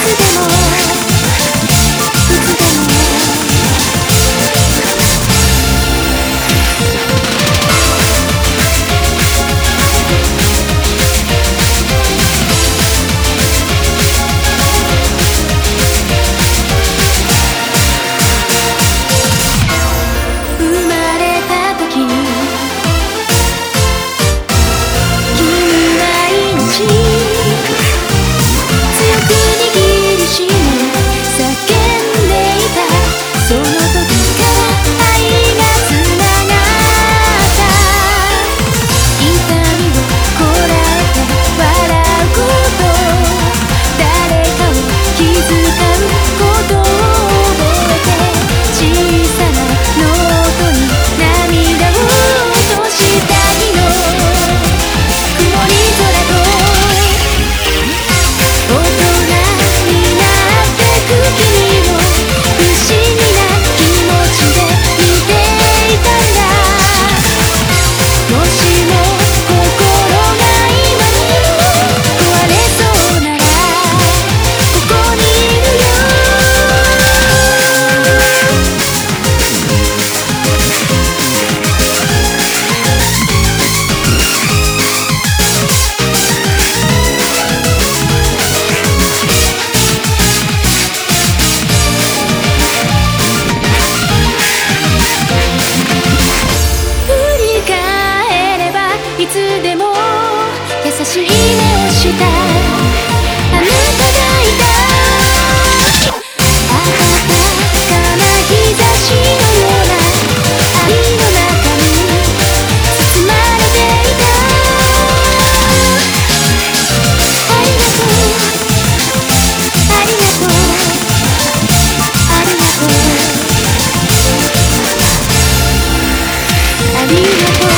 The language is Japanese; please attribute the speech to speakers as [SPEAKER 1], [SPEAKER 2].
[SPEAKER 1] つ生まれた時 Be